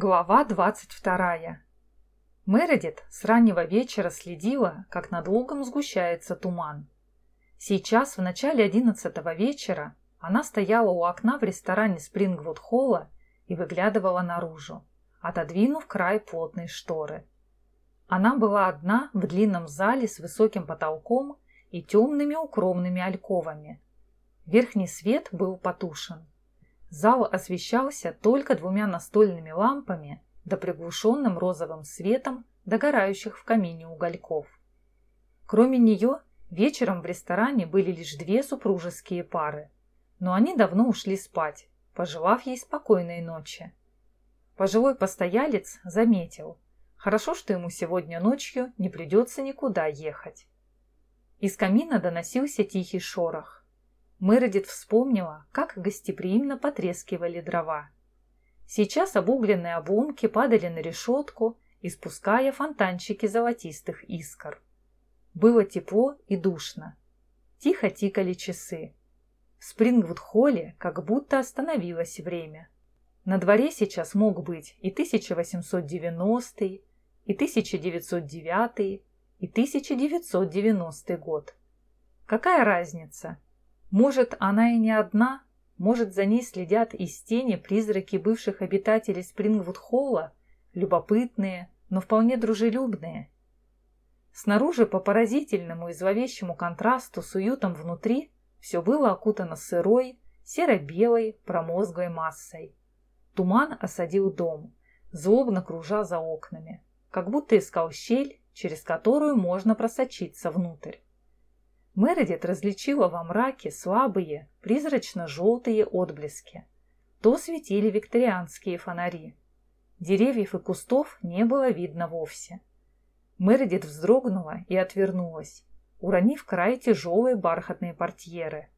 Глава двадцать вторая. Мередит с раннего вечера следила, как над лугом сгущается туман. Сейчас, в начале одиннадцатого вечера, она стояла у окна в ресторане Спрингвуд-Холла и выглядывала наружу, отодвинув край плотной шторы. Она была одна в длинном зале с высоким потолком и темными укромными альковами. Верхний свет был потушен. Зал освещался только двумя настольными лампами да приглушенным розовым светом догорающих в камине угольков. Кроме нее, вечером в ресторане были лишь две супружеские пары, но они давно ушли спать, пожелав ей спокойной ночи. Пожилой постоялец заметил, хорошо, что ему сегодня ночью не придется никуда ехать. Из камина доносился тихий шорох. Мередит вспомнила, как гостеприимно потрескивали дрова. Сейчас обугленные обломки падали на решетку, испуская фонтанчики золотистых искр. Было тепло и душно. Тихо тикали часы. В Спрингвуд-холле как будто остановилось время. На дворе сейчас мог быть и 1890, и 1909, и 1990 год. Какая разница? Может, она и не одна, может, за ней следят из тени призраки бывших обитателей Спрингвуд-Холла, любопытные, но вполне дружелюбные. Снаружи по поразительному и зловещему контрасту с уютом внутри все было окутано сырой, серо-белой, промозглой массой. Туман осадил дом, злобно кружа за окнами, как будто искал щель, через которую можно просочиться внутрь. Мередит различила во мраке слабые, призрачно-желтые отблески. То светили викторианские фонари. Деревьев и кустов не было видно вовсе. Мередит вздрогнула и отвернулась, уронив край тяжелые бархатные портьеры.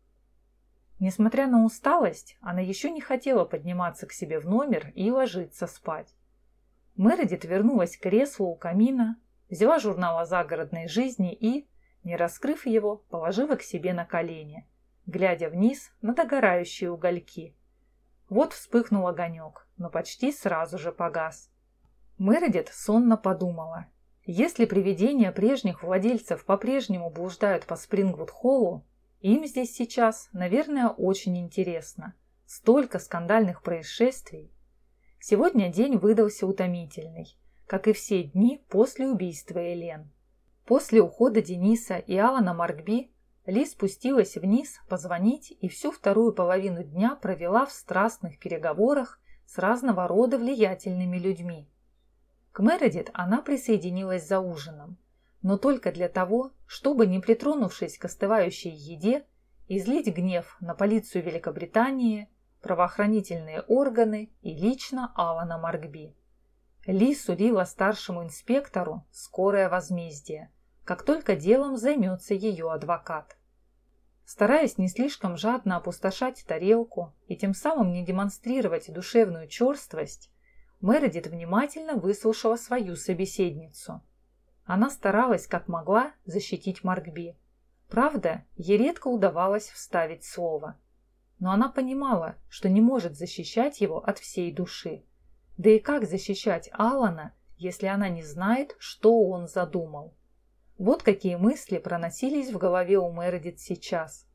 Несмотря на усталость, она еще не хотела подниматься к себе в номер и ложиться спать. Мередит вернулась к креслу у камина, взяла журнал о загородной жизни и, не раскрыв его, положила к себе на колени, глядя вниз на догорающие угольки. Вот вспыхнул огонек, но почти сразу же погас. Мередит сонно подумала. Если привидения прежних владельцев по-прежнему блуждают по Спрингвуд-Холлу, им здесь сейчас, наверное, очень интересно. Столько скандальных происшествий. Сегодня день выдался утомительный, как и все дни после убийства Элен. После ухода Дениса и Алана Маркби Ли спустилась вниз позвонить и всю вторую половину дня провела в страстных переговорах с разного рода влиятельными людьми. К Мередит она присоединилась за ужином, но только для того, чтобы, не притронувшись к остывающей еде, излить гнев на полицию Великобритании, правоохранительные органы и лично Алана Маркби. Ли сулила старшему инспектору скорое возмездие – как только делом займется ее адвокат. Стараясь не слишком жадно опустошать тарелку и тем самым не демонстрировать душевную черствость, Мередит внимательно выслушала свою собеседницу. Она старалась как могла защитить Маркби. Правда, ей редко удавалось вставить слово. Но она понимала, что не может защищать его от всей души. Да и как защищать Алана, если она не знает, что он задумал? Вот какие мысли проносились в голове у Мередит сейчас.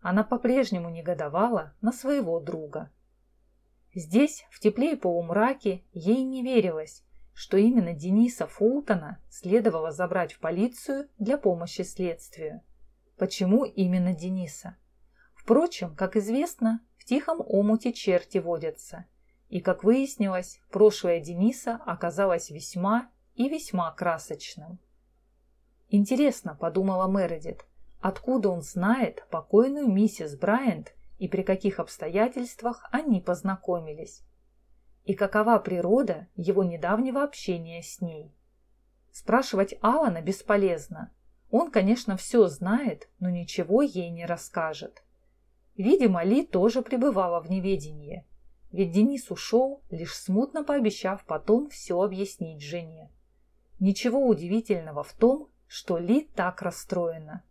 Она по-прежнему негодовала на своего друга. Здесь, в тепле и полумраке, ей не верилось, что именно Дениса Фултона следовало забрать в полицию для помощи следствию. Почему именно Дениса? Впрочем, как известно, в тихом омуте черти водятся. И, как выяснилось, прошлое Дениса оказалось весьма и весьма красочным. Интересно, подумала Мередит, откуда он знает покойную миссис Брайант и при каких обстоятельствах они познакомились. И какова природа его недавнего общения с ней. Спрашивать Алана бесполезно. Он, конечно, все знает, но ничего ей не расскажет. Видимо, Ли тоже пребывала в неведении, ведь Денис ушел, лишь смутно пообещав потом все объяснить жене. Ничего удивительного в том, что Ли так расстроена.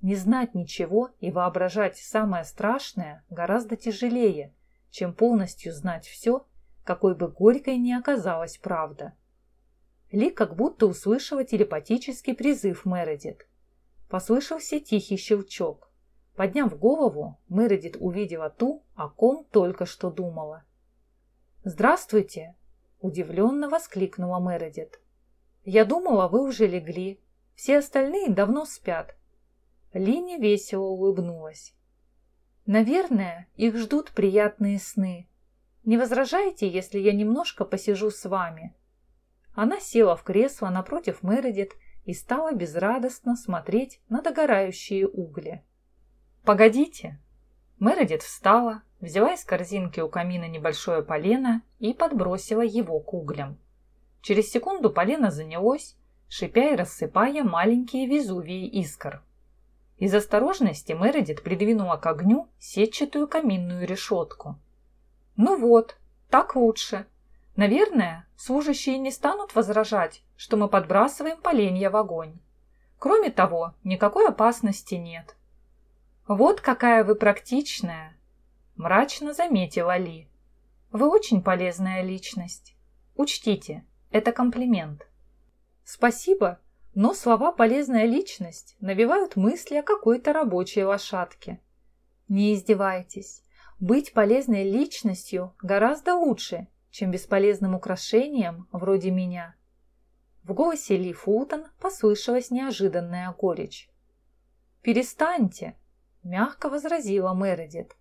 Не знать ничего и воображать самое страшное гораздо тяжелее, чем полностью знать все, какой бы горькой ни оказалась правда. Ли как будто услышала телепатический призыв Мередит. Послышался тихий щелчок. Подняв голову, Мередит увидела ту, о ком только что думала. «Здравствуйте!» – удивленно воскликнула Мередит. «Я думала, вы уже легли. Все остальные давно спят». Линя весело улыбнулась. «Наверное, их ждут приятные сны. Не возражаете, если я немножко посижу с вами?» Она села в кресло напротив Мередит и стала безрадостно смотреть на догорающие угли. «Погодите!» Мередит встала, взяла из корзинки у камина небольшое полено и подбросила его к углям. Через секунду полено занялось, шипя и рассыпая маленькие везувии искр. Из осторожности Мередит придвинула к огню сетчатую каминную решетку. «Ну вот, так лучше», Наверное, служащие не станут возражать, что мы подбрасываем поленья в огонь. Кроме того, никакой опасности нет. «Вот какая вы практичная!» – мрачно заметила Ли. «Вы очень полезная личность. Учтите, это комплимент». «Спасибо, но слова «полезная личность» навевают мысли о какой-то рабочей лошадке. Не издевайтесь. Быть полезной личностью гораздо лучше, чем бесполезным украшением вроде меня. В голосе Ли Фултон послышалась неожиданная горечь. «Перестаньте!» – мягко возразила Мередит.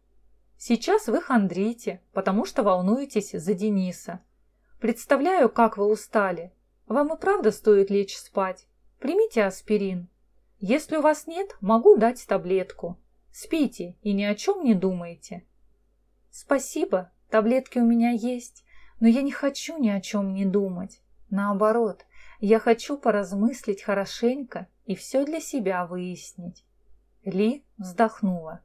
«Сейчас вы хандрите, потому что волнуетесь за Дениса. Представляю, как вы устали. Вам и правда стоит лечь спать. Примите аспирин. Если у вас нет, могу дать таблетку. Спите и ни о чем не думайте». «Спасибо, таблетки у меня есть. Но я не хочу ни о чем не думать. Наоборот, я хочу поразмыслить хорошенько и все для себя выяснить. Ли вздохнула.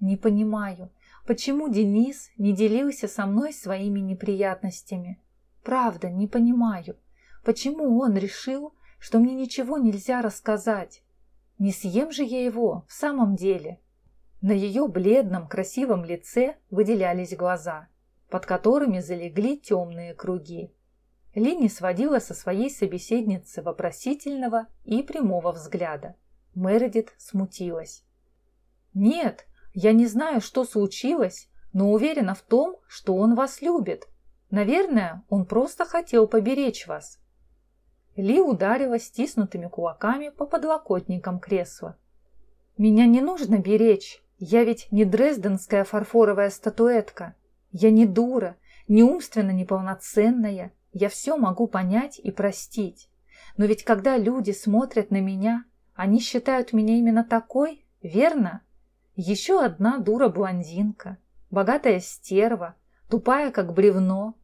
Не понимаю, почему Денис не делился со мной своими неприятностями. Правда, не понимаю, почему он решил, что мне ничего нельзя рассказать. Не съем же я его в самом деле. На ее бледном красивом лице выделялись глаза под которыми залегли темные круги. Ли сводила со своей собеседницы вопросительного и прямого взгляда. Мередит смутилась. «Нет, я не знаю, что случилось, но уверена в том, что он вас любит. Наверное, он просто хотел поберечь вас». Ли ударила стиснутыми кулаками по подлокотникам кресла. «Меня не нужно беречь, я ведь не дрезденская фарфоровая статуэтка. Я не дура, не умственно неполноценная. Я все могу понять и простить. Но ведь когда люди смотрят на меня, они считают меня именно такой, верно? Еще одна дура-блондинка, богатая стерва, тупая как бревно,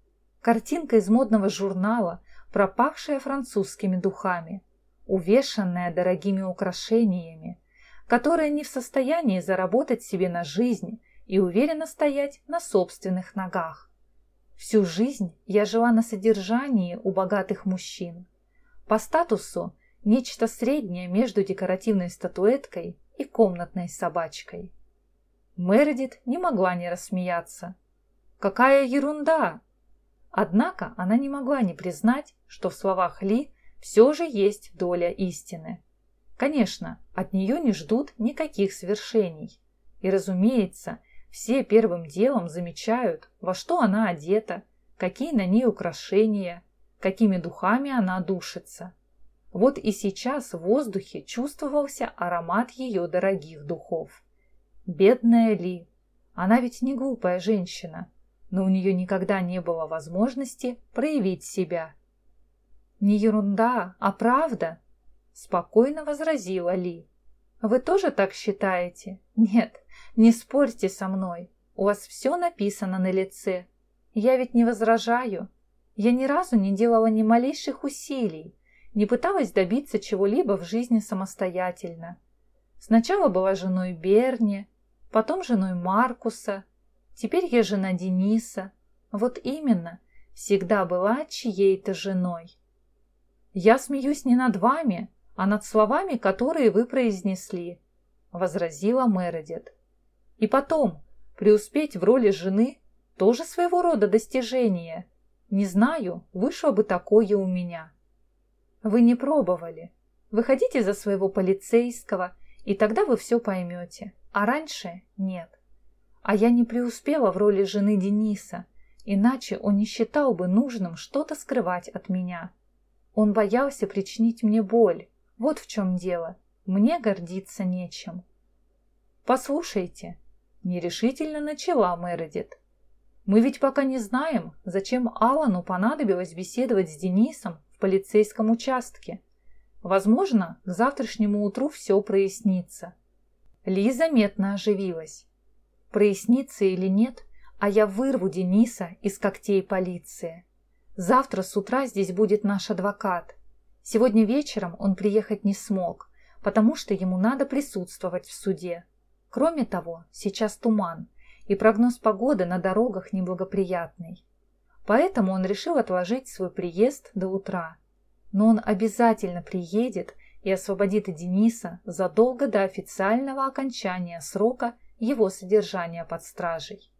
картинка из модного журнала, пропахшая французскими духами, увешанная дорогими украшениями, которая не в состоянии заработать себе на жизнь и уверенно стоять на собственных ногах. Всю жизнь я жила на содержании у богатых мужчин. По статусу нечто среднее между декоративной статуэткой и комнатной собачкой. Мередит не могла не рассмеяться. Какая ерунда! Однако она не могла не признать, что в словах Ли все же есть доля истины. Конечно, от нее не ждут никаких свершений. И, разумеется, все первым делом замечают, во что она одета, какие на ней украшения, какими духами она душится. Вот и сейчас в воздухе чувствовался аромат ее дорогих духов. Бедная Ли. Она ведь не глупая женщина, но у нее никогда не было возможности проявить себя. «Не ерунда, а правда», – спокойно возразила Ли. Вы тоже так считаете? Нет, не спорьте со мной. У вас все написано на лице. Я ведь не возражаю. Я ни разу не делала ни малейших усилий, не пыталась добиться чего-либо в жизни самостоятельно. Сначала была женой Берни, потом женой Маркуса, теперь я жена Дениса. Вот именно, всегда была чьей-то женой. Я смеюсь не над вами, а над словами, которые вы произнесли», — возразила Мередит. «И потом, преуспеть в роли жены — тоже своего рода достижение. Не знаю, вышло бы такое у меня. Вы не пробовали. Выходите за своего полицейского, и тогда вы все поймете. А раньше нет. А я не преуспела в роли жены Дениса, иначе он не считал бы нужным что-то скрывать от меня. Он боялся причинить мне боль. Вот в чем дело. Мне гордиться нечем. «Послушайте», — нерешительно начала Мередит. «Мы ведь пока не знаем, зачем Алану понадобилось беседовать с Денисом в полицейском участке. Возможно, к завтрашнему утру все прояснится». Ли заметно оживилась. Прояснится или нет, а я вырву Дениса из когтей полиции. Завтра с утра здесь будет наш адвокат. Сегодня вечером он приехать не смог, потому что ему надо присутствовать в суде. Кроме того, сейчас туман, и прогноз погоды на дорогах неблагоприятный. Поэтому он решил отложить свой приезд до утра. Но он обязательно приедет и освободит Дениса задолго до официального окончания срока его содержания под стражей.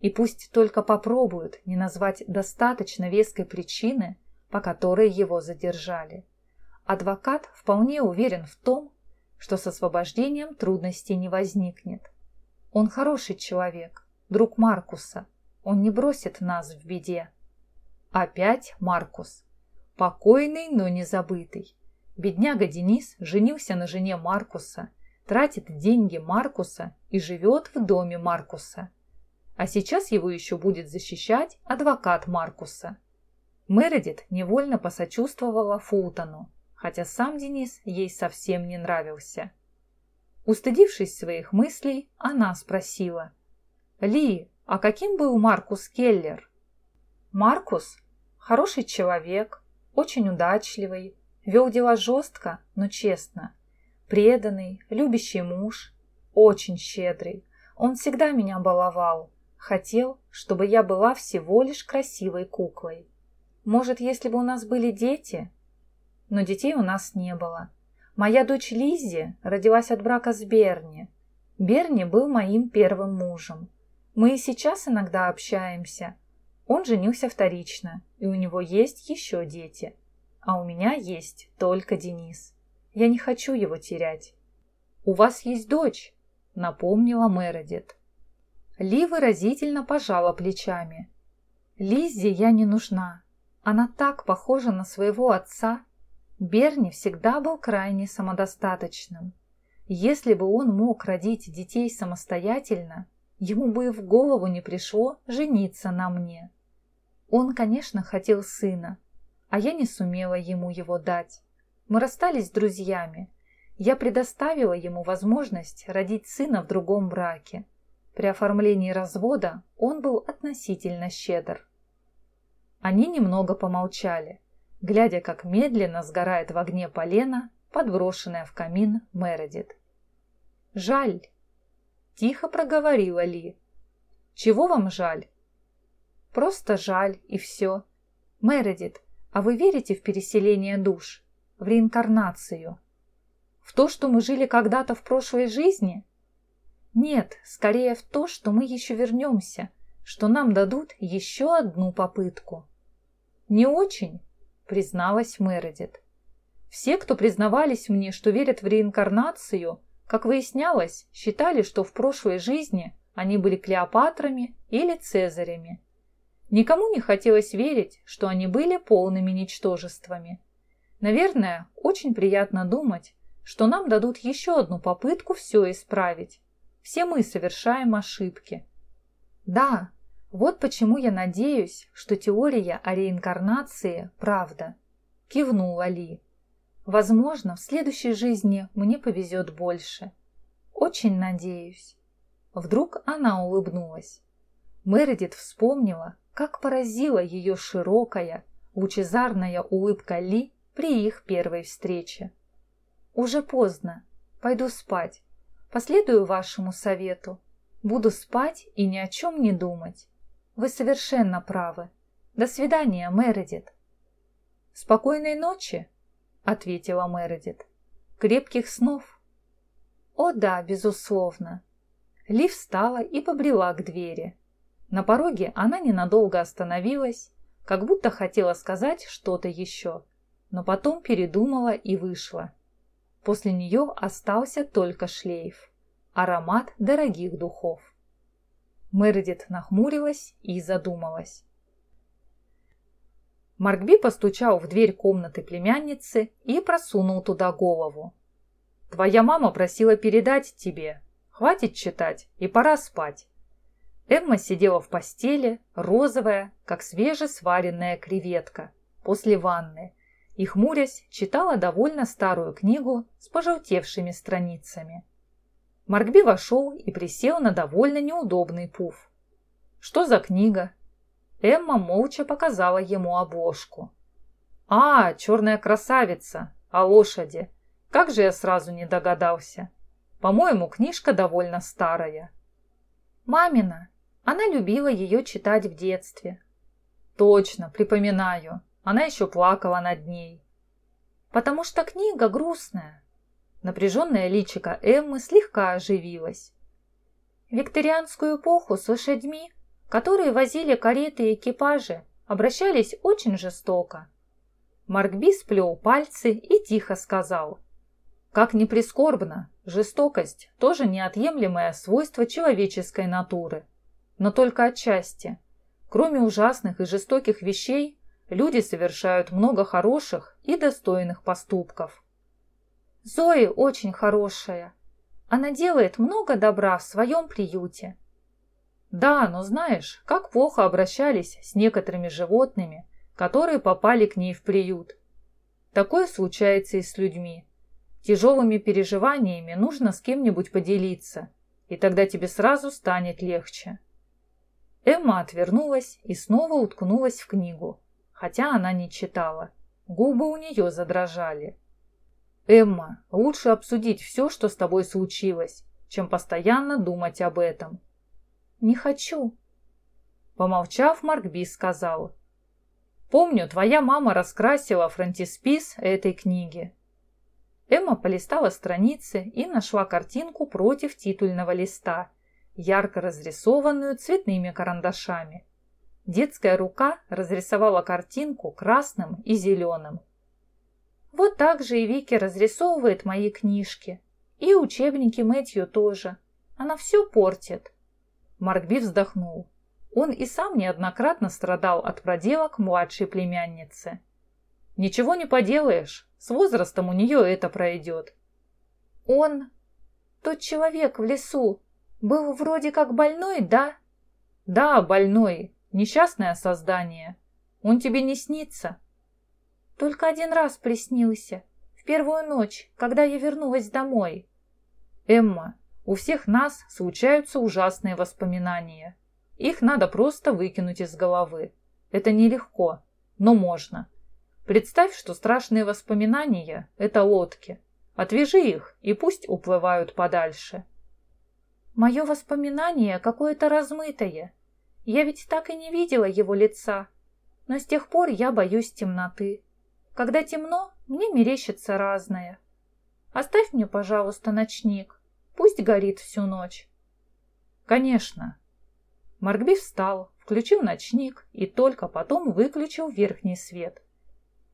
И пусть только попробуют не назвать достаточно веской причины, по которой его задержали. Адвокат вполне уверен в том, что с освобождением трудностей не возникнет. Он хороший человек, друг Маркуса. Он не бросит нас в беде. Опять Маркус. Покойный, но не забытый. Бедняга Денис женился на жене Маркуса, тратит деньги Маркуса и живет в доме Маркуса. А сейчас его еще будет защищать адвокат Маркуса. Мередит невольно посочувствовала Фултону, хотя сам Денис ей совсем не нравился. Устыдившись своих мыслей, она спросила. «Ли, а каким был Маркус Келлер?» «Маркус – хороший человек, очень удачливый, вел дела жестко, но честно, преданный, любящий муж, очень щедрый. Он всегда меня баловал, хотел, чтобы я была всего лишь красивой куклой. Может, если бы у нас были дети, но детей у нас не было. Моя дочь Лиззи родилась от брака с Берни. Берни был моим первым мужем. Мы и сейчас иногда общаемся. Он женился вторично, и у него есть еще дети. А у меня есть только Денис. Я не хочу его терять. «У вас есть дочь», — напомнила Мередит. Ли выразительно пожала плечами. «Лиззе я не нужна. Она так похожа на своего отца Берни всегда был крайне самодостаточным. Если бы он мог родить детей самостоятельно, ему бы и в голову не пришло жениться на мне. Он, конечно, хотел сына, а я не сумела ему его дать. Мы расстались с друзьями. Я предоставила ему возможность родить сына в другом браке. При оформлении развода он был относительно щедр. Они немного помолчали глядя, как медленно сгорает в огне полено, подброшенное в камин Мередит. «Жаль!» – тихо проговорила Ли. «Чего вам жаль?» «Просто жаль, и все. Мередит, а вы верите в переселение душ, в реинкарнацию? В то, что мы жили когда-то в прошлой жизни?» «Нет, скорее в то, что мы еще вернемся, что нам дадут еще одну попытку». «Не очень?» призналась Мередит. Все, кто признавались мне, что верят в реинкарнацию, как выяснялось, считали, что в прошлой жизни они были Клеопатрами или Цезарями. Никому не хотелось верить, что они были полными ничтожествами. Наверное, очень приятно думать, что нам дадут еще одну попытку все исправить. Все мы совершаем ошибки. Да, вот почему я надеюсь, что теория о реинкарнации – правда. Кивнула Ли. Возможно, в следующей жизни мне повезет больше. Очень надеюсь. Вдруг она улыбнулась. Мередит вспомнила, как поразила ее широкая, лучезарная улыбка Ли при их первой встрече. «Уже поздно. Пойду спать. Последую вашему совету. Буду спать и ни о чем не думать. Вы совершенно правы. До свидания, Мередит. Спокойной ночи, ответила Мередит. Крепких снов. О да, безусловно. Ли встала и побрела к двери. На пороге она ненадолго остановилась, как будто хотела сказать что-то еще, но потом передумала и вышла. После нее остался только шлейф, аромат дорогих духов. Мередит нахмурилась и задумалась. Маркби постучал в дверь комнаты племянницы и просунул туда голову. «Твоя мама просила передать тебе. Хватит читать, и пора спать». Эмма сидела в постели, розовая, как свежесваренная креветка, после ванны, и, хмурясь, читала довольно старую книгу с пожелтевшими страницами. Маркби вошел и присел на довольно неудобный пуф. «Что за книга?» Эмма молча показала ему обложку. «А, черная красавица! О лошади! Как же я сразу не догадался! По-моему, книжка довольно старая». «Мамина! Она любила ее читать в детстве». «Точно, припоминаю. Она еще плакала над ней». «Потому что книга грустная», Напряженное личико Эммы слегка оживилось. Викторианскую эпоху с лошадьми, которые возили кареты и экипажи, обращались очень жестоко. Маркби сплел пальцы и тихо сказал. Как ни прискорбно, жестокость – тоже неотъемлемое свойство человеческой натуры. Но только отчасти. Кроме ужасных и жестоких вещей, люди совершают много хороших и достойных поступков. Зои очень хорошая. Она делает много добра в своем приюте. Да, но знаешь, как плохо обращались с некоторыми животными, которые попали к ней в приют. Такое случается и с людьми. Тяжелыми переживаниями нужно с кем-нибудь поделиться, и тогда тебе сразу станет легче. Эмма отвернулась и снова уткнулась в книгу, хотя она не читала. Губы у нее задрожали. «Эмма, лучше обсудить все, что с тобой случилось, чем постоянно думать об этом». «Не хочу». Помолчав, Маркби сказал. «Помню, твоя мама раскрасила фронтиспис этой книги». Эмма полистала страницы и нашла картинку против титульного листа, ярко разрисованную цветными карандашами. Детская рука разрисовала картинку красным и зеленым. Вот так же и Вики разрисовывает мои книжки. И учебники Мэтью тоже. Она все портит. Маркби вздохнул. Он и сам неоднократно страдал от проделок младшей племянницы. Ничего не поделаешь, с возрастом у нее это пройдет. Он, тот человек в лесу, был вроде как больной, да? Да, больной, несчастное создание. Он тебе не снится? Только один раз приснился. В первую ночь, когда я вернулась домой. Эмма, у всех нас случаются ужасные воспоминания. Их надо просто выкинуть из головы. Это нелегко, но можно. Представь, что страшные воспоминания – это лодки. Отвяжи их, и пусть уплывают подальше. Мое воспоминание какое-то размытое. Я ведь так и не видела его лица. Но с тех пор я боюсь темноты. Когда темно, мне мерещится разное. Оставь мне, пожалуйста, ночник. Пусть горит всю ночь. Конечно. Маркби встал, включил ночник и только потом выключил верхний свет.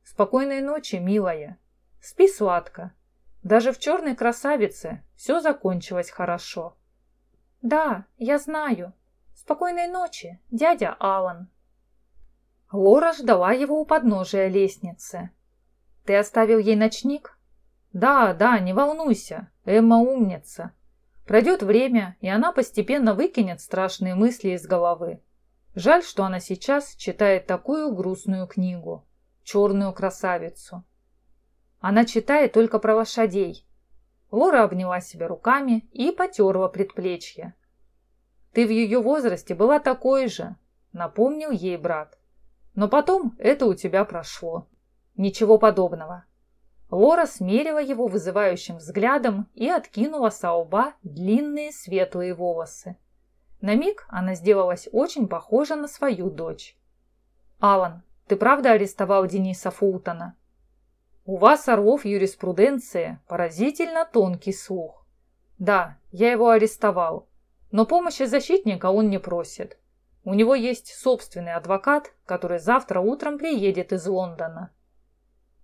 Спокойной ночи, милая. Спи сладко. Даже в черной красавице все закончилось хорошо. Да, я знаю. Спокойной ночи, дядя Алан. Лора ждала его у подножия лестницы. «Ты оставил ей ночник?» «Да, да, не волнуйся, Эмма умница. Пройдет время, и она постепенно выкинет страшные мысли из головы. Жаль, что она сейчас читает такую грустную книгу. «Черную красавицу». Она читает только про лошадей. Лора обняла себя руками и потерла предплечье. «Ты в ее возрасте была такой же», — напомнил ей брат. Но потом это у тебя прошло. Ничего подобного. Лора смерила его вызывающим взглядом и откинула со лба длинные светлые волосы. На миг она сделалась очень похожа на свою дочь. «Алан, ты правда арестовал Дениса Фултона?» «У вас, Орлов, юриспруденция, поразительно тонкий слух. Да, я его арестовал, но помощи защитника он не просит. У него есть собственный адвокат, который завтра утром приедет из Лондона.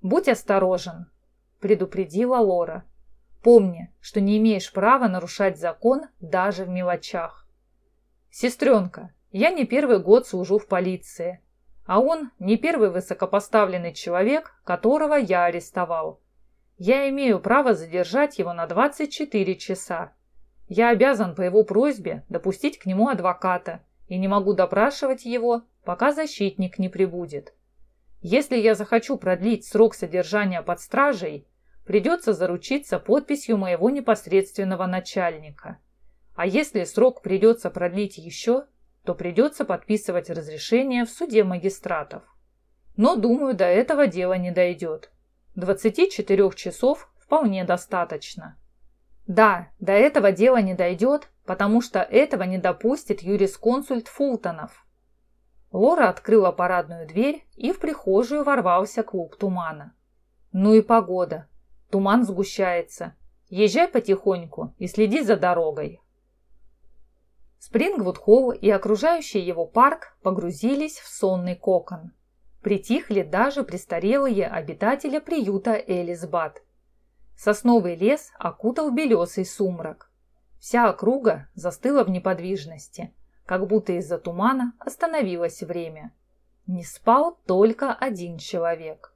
«Будь осторожен», – предупредила Лора. «Помни, что не имеешь права нарушать закон даже в мелочах». «Сестренка, я не первый год служу в полиции, а он не первый высокопоставленный человек, которого я арестовал. Я имею право задержать его на 24 часа. Я обязан по его просьбе допустить к нему адвоката и не могу допрашивать его, пока защитник не прибудет. Если я захочу продлить срок содержания под стражей, придется заручиться подписью моего непосредственного начальника. А если срок придется продлить еще, то придется подписывать разрешение в суде магистратов. Но, думаю, до этого дела не дойдет. 24 часов вполне достаточно. Да, до этого дела не дойдет, потому что этого не допустит юрисконсульт Фултонов. Лора открыла парадную дверь, и в прихожую ворвался клуб тумана. Ну и погода. Туман сгущается. Езжай потихоньку и следи за дорогой. Спрингвуд-Холл и окружающий его парк погрузились в сонный кокон. Притихли даже престарелые обитатели приюта Элисбат. Сосновый лес окутал белесый сумрак. Вся округа застыла в неподвижности, как будто из-за тумана остановилось время. Не спал только один человек.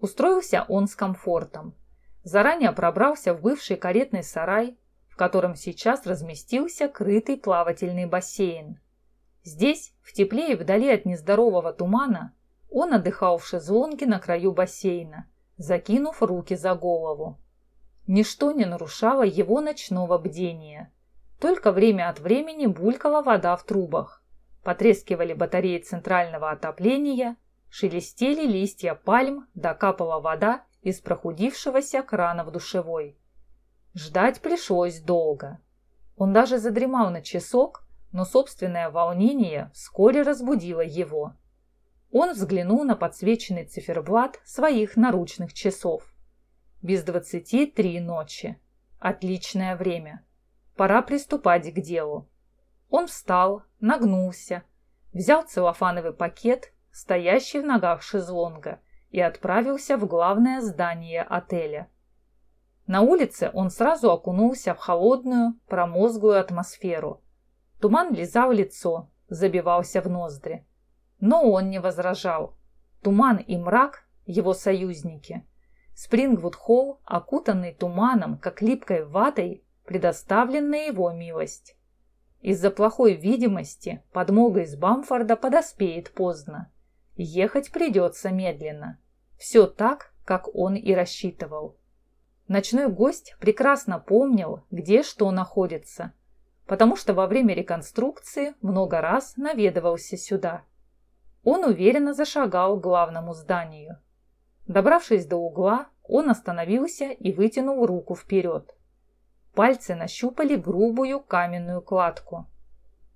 Устроился он с комфортом. Заранее пробрался в бывший каретный сарай, в котором сейчас разместился крытый плавательный бассейн. Здесь, в тепле и вдали от нездорового тумана, он отдыхал в шезлонге на краю бассейна, закинув руки за голову. Ничто не нарушало его ночного бдения. Только время от времени булькала вода в трубах. Потрескивали батареи центрального отопления, шелестели листья пальм, докапала вода из прохудившегося крана в душевой. Ждать пришлось долго. Он даже задремал на часок, но собственное волнение вскоре разбудило его. Он взглянул на подсвеченный циферблат своих наручных часов. Без двадцати три ночи. Отличное время. Пора приступать к делу. Он встал, нагнулся, взял целлофановый пакет, стоящий в ногах шезлонга, и отправился в главное здание отеля. На улице он сразу окунулся в холодную, промозглую атмосферу. Туман лизал лицо, забивался в ноздри. Но он не возражал. Туман и мрак – его союзники – Спрингвуд-Холл, окутанный туманом, как липкой ватой, предоставленная его милость. Из-за плохой видимости подмога из Бамфорда подоспеет поздно. Ехать придется медленно. Все так, как он и рассчитывал. Ночной гость прекрасно помнил, где что находится, потому что во время реконструкции много раз наведывался сюда. Он уверенно зашагал к главному зданию. Добравшись до угла, он остановился и вытянул руку вперед. Пальцы нащупали грубую каменную кладку.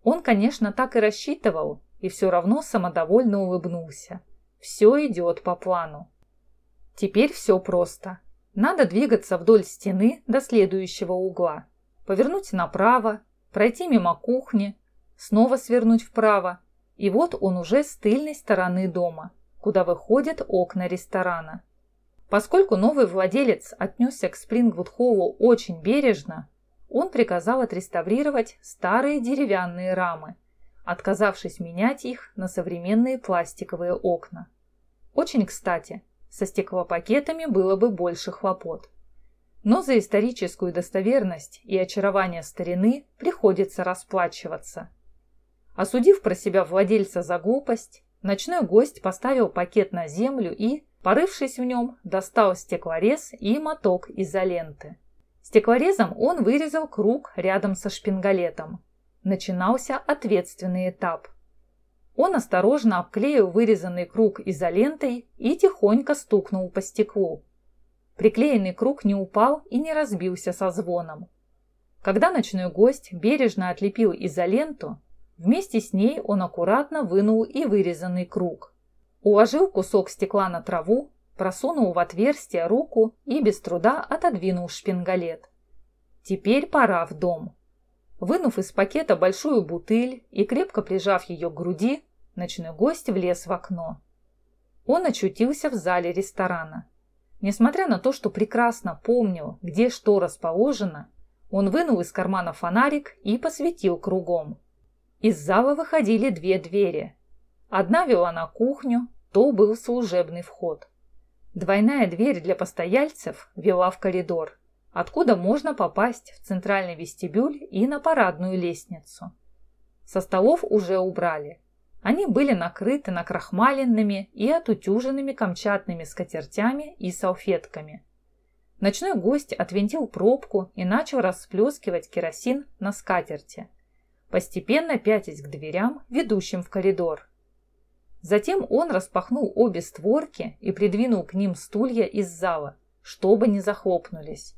Он, конечно, так и рассчитывал, и все равно самодовольно улыбнулся. Все идет по плану. Теперь все просто. Надо двигаться вдоль стены до следующего угла, повернуть направо, пройти мимо кухни, снова свернуть вправо, и вот он уже с тыльной стороны дома – куда выходят окна ресторана. Поскольку новый владелец отнесся к Спрингвуд-Холлу очень бережно, он приказал отреставрировать старые деревянные рамы, отказавшись менять их на современные пластиковые окна. Очень кстати, со стеклопакетами было бы больше хлопот. Но за историческую достоверность и очарование старины приходится расплачиваться. Осудив про себя владельца за глупость, Ночной гость поставил пакет на землю и, порывшись в нем, достал стеклорез и моток изоленты. Стеклорезом он вырезал круг рядом со шпингалетом. Начинался ответственный этап. Он осторожно обклеил вырезанный круг изолентой и тихонько стукнул по стеклу. Приклеенный круг не упал и не разбился со звоном. Когда ночной гость бережно отлепил изоленту, Вместе с ней он аккуратно вынул и вырезанный круг. Уложил кусок стекла на траву, просунул в отверстие руку и без труда отодвинул шпингалет. Теперь пора в дом. Вынув из пакета большую бутыль и крепко прижав ее к груди, ночной гость влез в окно. Он очутился в зале ресторана. Несмотря на то, что прекрасно помнил, где что расположено, он вынул из кармана фонарик и посветил кругом. Из зала выходили две двери. Одна вела на кухню, то был служебный вход. Двойная дверь для постояльцев вела в коридор, откуда можно попасть в центральный вестибюль и на парадную лестницу. Со столов уже убрали. Они были накрыты накрахмаленными и отутюженными камчатными скатертями и салфетками. Ночной гость отвинтил пробку и начал расплескивать керосин на скатерти, постепенно пятясь к дверям, ведущим в коридор. Затем он распахнул обе створки и придвинул к ним стулья из зала, чтобы не захлопнулись.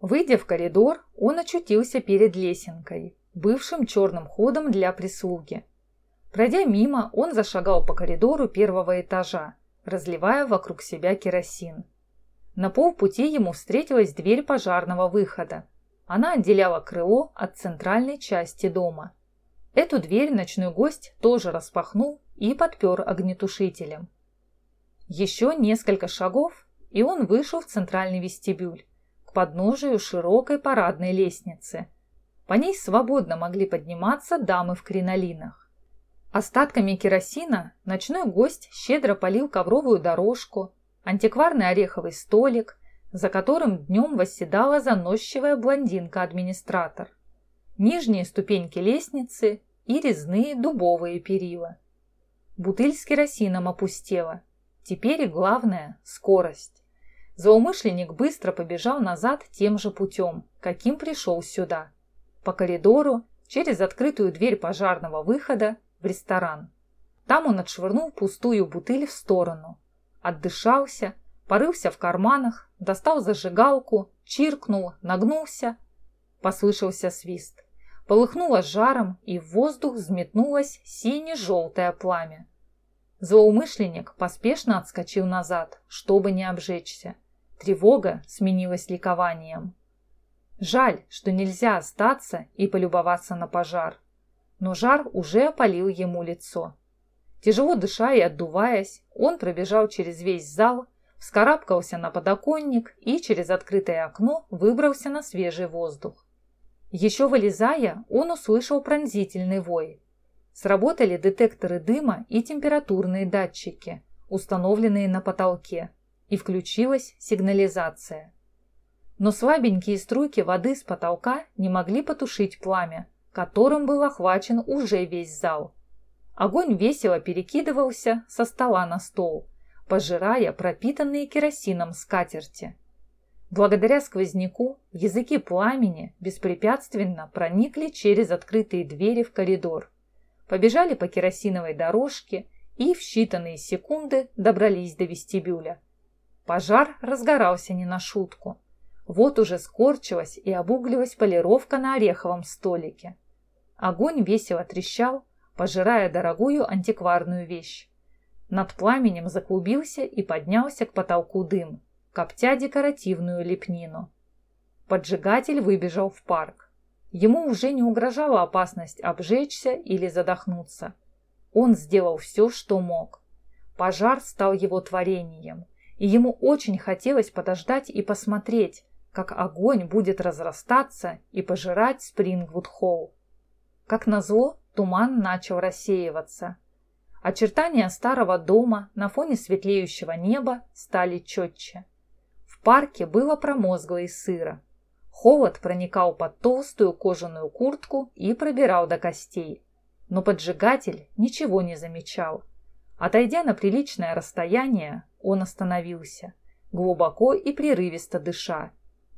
Выйдя в коридор, он очутился перед лесенкой, бывшим черным ходом для прислуги. Пройдя мимо, он зашагал по коридору первого этажа, разливая вокруг себя керосин. На полпути ему встретилась дверь пожарного выхода. Она отделяла крыло от центральной части дома. Эту дверь ночной гость тоже распахнул и подпер огнетушителем. Еще несколько шагов, и он вышел в центральный вестибюль, к подножию широкой парадной лестницы. По ней свободно могли подниматься дамы в кринолинах. Остатками керосина ночной гость щедро полил ковровую дорожку, антикварный ореховый столик, за которым днем восседала заносчивая блондинка-администратор, нижние ступеньки лестницы и резные дубовые перила. Бутыль с керосином опустела. Теперь главное – скорость. Злоумышленник быстро побежал назад тем же путем, каким пришел сюда. По коридору, через открытую дверь пожарного выхода в ресторан. Там он отшвырнул пустую бутыль в сторону. Отдышался, порылся в карманах, достал зажигалку, чиркнул, нагнулся. Послышался свист. Полыхнуло жаром, и в воздух взметнулось сине-желтое пламя. Злоумышленник поспешно отскочил назад, чтобы не обжечься. Тревога сменилась ликованием. Жаль, что нельзя остаться и полюбоваться на пожар но жар уже опалил ему лицо. Тяжело дыша и отдуваясь, он пробежал через весь зал, вскарабкался на подоконник и через открытое окно выбрался на свежий воздух. Еще вылезая, он услышал пронзительный вой. Сработали детекторы дыма и температурные датчики, установленные на потолке, и включилась сигнализация. Но слабенькие струйки воды с потолка не могли потушить пламя, которым был охвачен уже весь зал. Огонь весело перекидывался со стола на стол, пожирая пропитанные керосином скатерти. Благодаря сквозняку языки пламени беспрепятственно проникли через открытые двери в коридор, побежали по керосиновой дорожке и в считанные секунды добрались до вестибюля. Пожар разгорался не на шутку. Вот уже скорчилась и обугливалась полировка на ореховом столике. Огонь весело трещал, пожирая дорогую антикварную вещь. Над пламенем заклубился и поднялся к потолку дым, коптя декоративную лепнину. Поджигатель выбежал в парк. Ему уже не угрожала опасность обжечься или задохнуться. Он сделал все, что мог. Пожар стал его творением, и ему очень хотелось подождать и посмотреть, как огонь будет разрастаться и пожирать Спрингвуд-Холл. Как назло, туман начал рассеиваться. Очертания старого дома на фоне светлеющего неба стали четче. В парке было промозгло и сыро. Холод проникал под толстую кожаную куртку и пробирал до костей. Но поджигатель ничего не замечал. Отойдя на приличное расстояние, он остановился, глубоко и прерывисто дыша,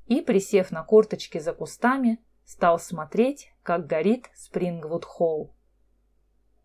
и, присев на корточки за кустами, стал смотреть, как горит Спрингвуд-Холл.